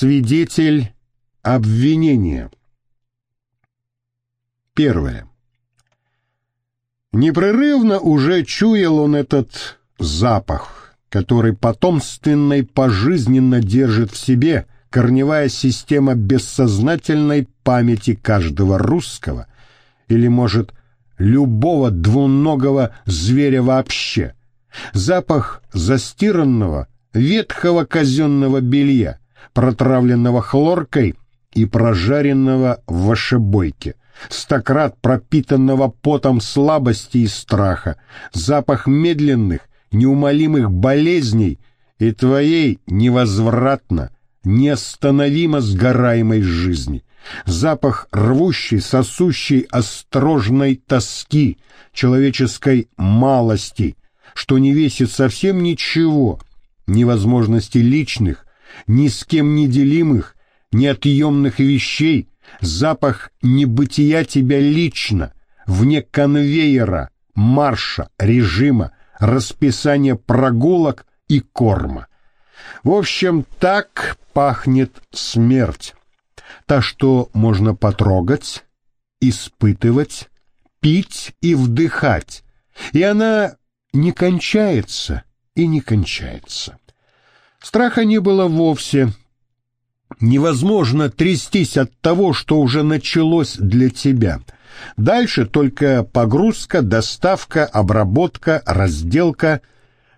Свидетель обвинения. Первое. Непрерывно уже чуял он этот запах, который потомственной пожизненно держит в себе корневая система бессознательной памяти каждого русского или, может, любого двуногого зверя вообще. Запах застиранного, ветхого казенного белья, протравленного хлоркой и прожаренного в вошебойке, стократ пропитанного потом слабости и страха, запах медленных, неумолимых болезней. И твоей невозвратно, неостановимо сгораемой жизни, запах рвущей, сосущей острожной тоски, человеческой малости, что не весит совсем ничего, невозможности личных, ни с кем не делимых, неотъемных вещей, запах небытия тебя лично, вне конвейера, марша, режима, расписания прогулок и корма. В общем, так пахнет смерть. Та, что можно потрогать, испытывать, пить и вдыхать. И она не кончается и не кончается. Страха не было вовсе. Невозможно трястись от того, что уже началось для тебя. Дальше только погрузка, доставка, обработка, разделка.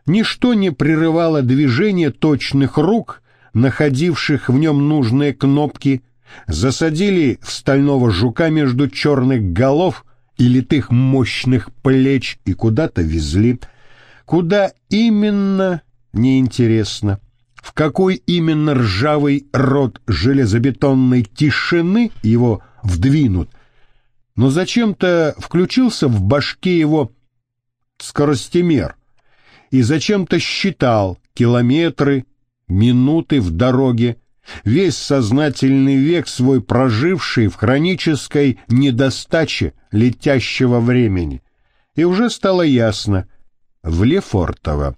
Ничто не прерывало движение точных рук, находивших в нем нужные кнопки. Засадили в стального жука между черных голов и литых мощных плеч и куда-то везли. Куда именно, неинтересно в какой именно ржавый рот железобетонной тишины его вдвинут, но зачем-то включился в башке его скоростемер и зачем-то считал километры, минуты в дороге, весь сознательный век свой проживший в хронической недостаче летящего времени. И уже стало ясно, в Лефортово,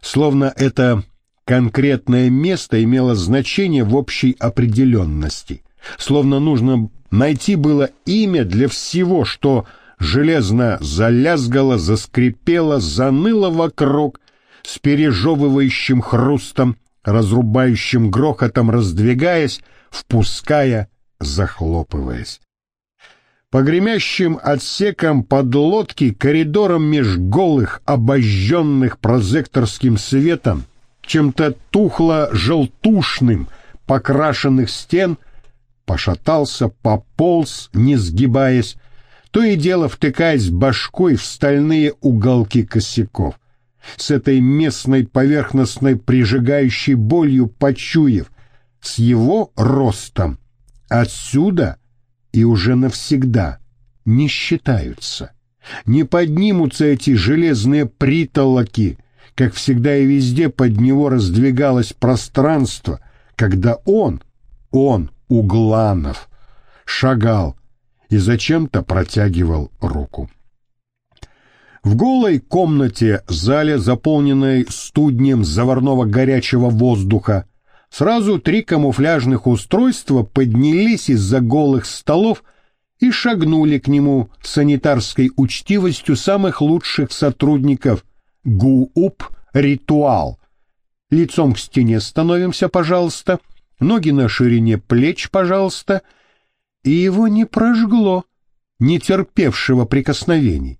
словно это конкретное место имело значение в общей определенности, словно нужно найти было имя для всего, что железно залязгало, заскрипело, заныло вокруг, с пережевывающим хрустом, разрубающим грохотом раздвигаясь, впуская, захлопываясь. По гремящим отсекам подлодки, коридором меж голых, обожженных прозекторским светом, чем-то тухло-желтушным покрашенных стен, пошатался, пополз, не сгибаясь, то и дело втыкаясь башкой в стальные уголки косяков. С этой местной поверхностной прижигающей болью почуяв, с его ростом, отсюда и уже навсегда не считаются. Не поднимутся эти железные притолоки, как всегда и везде под него раздвигалось пространство, когда он, он, Угланов, шагал и зачем-то протягивал руку. В голой комнате, зале, заполненной студнем заварного горячего воздуха, сразу три камуфляжных устройства поднялись из-за голых столов и шагнули к нему санитарской учтивостью самых лучших сотрудников – ГУУП «Ритуал». Лицом к стене становимся, пожалуйста, ноги на ширине плеч, пожалуйста. И его не прожгло, не терпевшего прикосновений.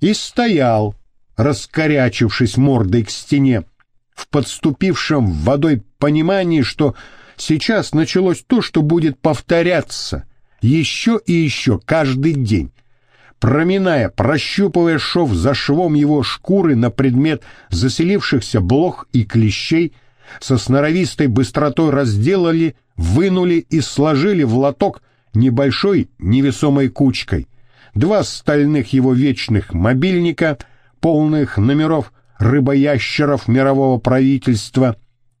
И стоял, раскорячившись мордой к стене, в подступившем водой понимании, что сейчас началось то, что будет повторяться еще и еще каждый день проминая, прощупывая шов за швом его шкуры на предмет заселившихся блох и клещей, со сноровистой быстротой разделали, вынули и сложили в лоток небольшой невесомой кучкой. Два стальных его вечных мобильника, полных номеров рыбоящеров мирового правительства,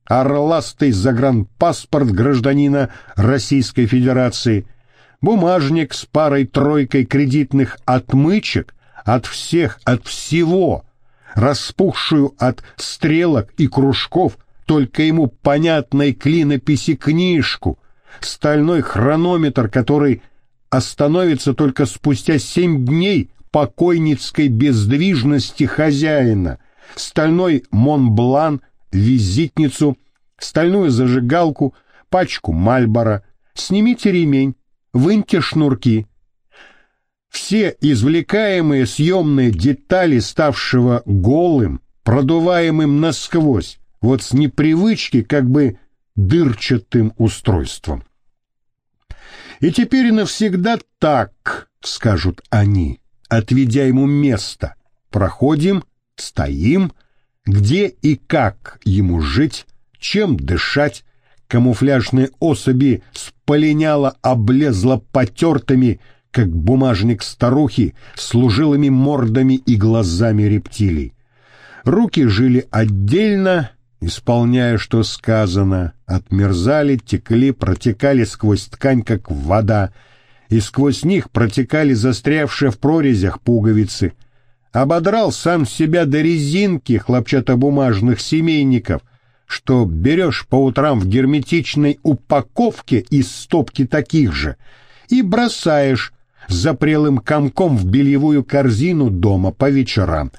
орластый загранпаспорт гражданина Российской Федерации — бумажник с парой-тройкой кредитных отмычек от всех, от всего, распухшую от стрелок и кружков только ему понятной клинописи книжку, стальной хронометр, который остановится только спустя семь дней покойницкой бездвижности хозяина, стальной Монблан, визитницу, стальную зажигалку, пачку Мальбора. Снимите ремень, выньте шнурки. Все извлекаемые съемные детали ставшего голым, продуваемым насквозь, вот с непривычки как бы дырчатым устройством. И теперь навсегда так, скажут они, отведя ему место. Проходим, стоим, где и как ему жить, чем дышать, камуфляжные особи споленяло облезло потертыми, как бумажник старухи, служилыми мордами и глазами рептилий. Руки жили отдельно, исполняя, что сказано, отмерзали, текли, протекали сквозь ткань, как вода, и сквозь них протекали застрявшие в прорезях пуговицы. Ободрал сам себя до резинки хлопчатобумажных семейников, что берешь по утрам в герметичной упаковке из стопки таких же и бросаешь запрелым комком в бельевую корзину дома по вечерам.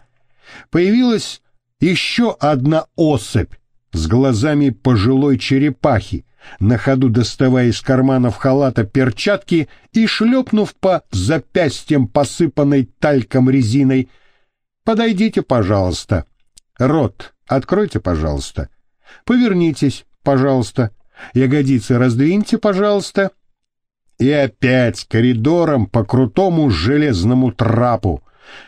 Появилась еще одна особь с глазами пожилой черепахи, на ходу доставая из карманов халата перчатки и шлепнув по запястьям посыпанной тальком резиной. «Подойдите, пожалуйста. Рот откройте, пожалуйста. Повернитесь, пожалуйста. Ягодицы раздвиньте, пожалуйста». И опять коридором по крутому железному трапу,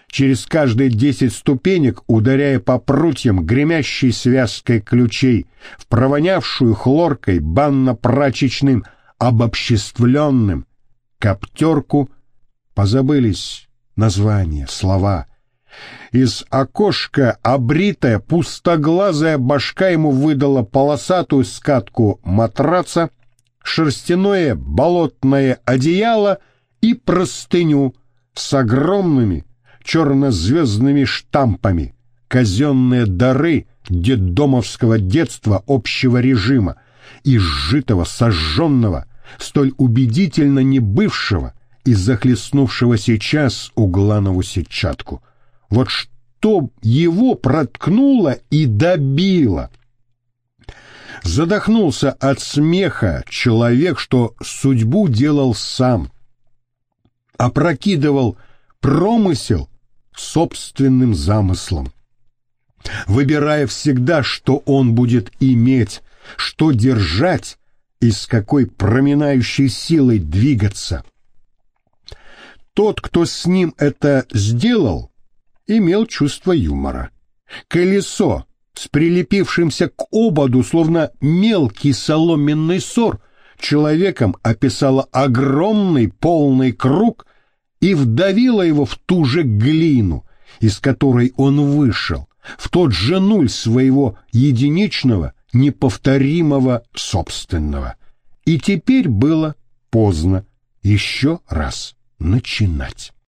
через каждые десять ступенек ударяя по прутьям гремящей связкой ключей в провонявшую хлоркой банно-прачечным обобществленным коптерку, позабылись названия, слова. Из окошка обритая пустоглазая башка ему выдала полосатую скатку матраца, шерстяное болотное одеяло и простыню с огромными черно-звездными штампами, казенные дары детдомовского детства общего режима, изжитого, сожженного, столь убедительно не бывшего и захлестнувшего сейчас угланову сетчатку. Вот что его проткнуло и добило. Задохнулся от смеха человек, что судьбу делал сам, опрокидывал промысел собственным замыслом, выбирая всегда, что он будет иметь, что держать и с какой проминающей силой двигаться. Тот, кто с ним это сделал, имел чувство юмора. Колесо с прилепившимся к ободу, словно мелкий соломенный сор, человеком описало огромный полный круг и вдавила его в ту же глину, из которой он вышел, в тот же нуль своего единичного, неповторимого собственного. И теперь было поздно еще раз начинать.